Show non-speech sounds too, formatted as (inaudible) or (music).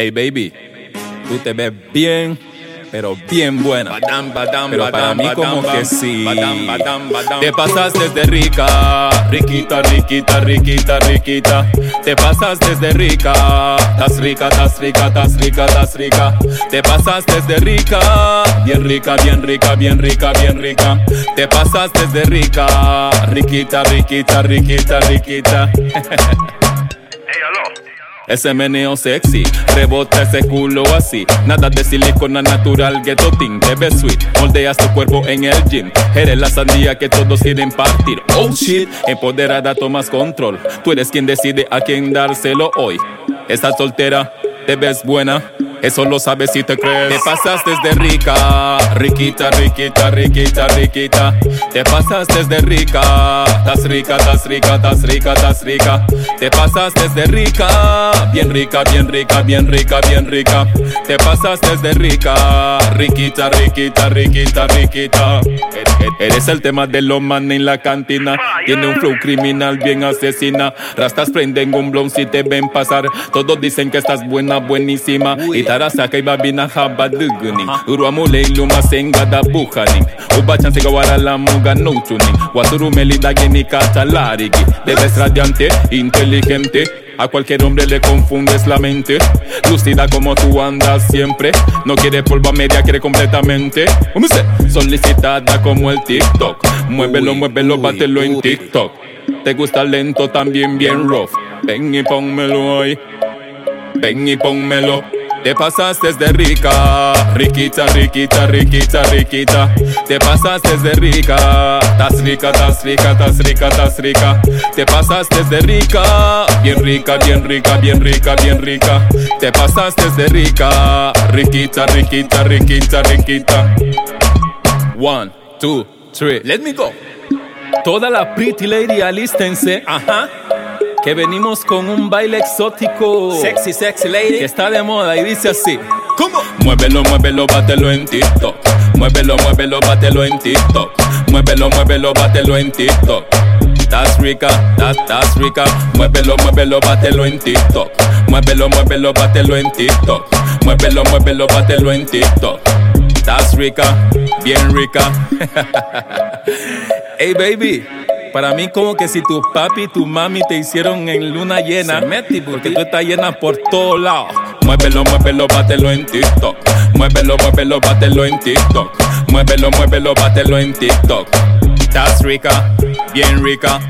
Hey baby, tú te ves bien, pero bien buena. Pero para mí como que sí. Te pasas desde rica, riquita, riquita, riquita, riquita. Te pasas desde rica, tas rica, tas rica, tas rica, tas rica. Te pasas desde rica, bien rica, bien rica, bien rica, bien rica. Te pasas desde rica, riquita, riquita, riquita, riquita. (laughs) Ese meneo sexy, rebota ese culo así. Nada de silicona natural, ghetto ting, te sweet. Moldeas tu cuerpo en el gym. Eres la sandía que todos quieren partir. Oh shit, empoderada, tomas control. Tú eres quien decide a quién dárselo hoy. Estás soltera, te ves buena. Eso lo sabes si te crees. Te pasas desde rica, riquita, riquita, riquita, riquita. Te pasas desde rica, tas rica, tas rica, tas rica, tas rica. Te pasas desde rica, bien rica, bien rica, bien rica, bien rica. Te pasas desde rica, riquita, riquita, riquita, riquita. Eres el tema de los man en la cantina. Tiene un flow criminal bien asesina. Rastas prenden un blon si te ven pasar. Todos dicen que estás buena, buenísima. Tarasa kai babina haba duguni. Uruamule iluma senga da buhani. Uba chance gawara la muga no tuning. Waturu melida geni catalarigi. Debes radiante, inteligente. A cualquier hombre le confundes la mente. Lucida como tú andas siempre. No quiere polvo a media, quiere completamente. Solicitada como el TikTok. Muévelo, muévelo, bátelo en TikTok. Te gusta lento, también bien rough. Ven y pónmelo hoy. Ven y pónmelo. Te pasas desde rica, riquita, riquita, riquita, riquita. Te pasas desde rica, tas rica, tas rica, tas rica, tas rica. Te pasas desde rica, bien rica, bien rica, bien rica, bien rica. Te pasas desde rica, riquita, riquita, riquita, riquita. One, two, three, let me go. Toda la pretty lady alístense, ajá. Que venimos con un baile exótico. Sexy, sexy lady. Que está de moda y dice así. ¿Cómo? Muévelo, muévelo, bátelo en TikTok. Muévelo, muévelo, bátelo en TikTok. Muévelo, muévelo, bátelo en TikTok. Estás rica, estás, rica. Muévelo, muévelo, bátelo en TikTok. Muévelo, muévelo, bátelo en TikTok. Muévelo, muévelo, bátelo en TikTok. Estás rica, bien rica. (laughs) hey baby. Para mí como que si tu papi y tu mami te hicieron en luna llena, porque tú estás llena por todos lados. Muévelo, muévelo, bátelo en TikTok. Muévelo, muévelo, bátelo en TikTok. Muévelo, muévelo, bátelo en TikTok. Estás rica, bien rica.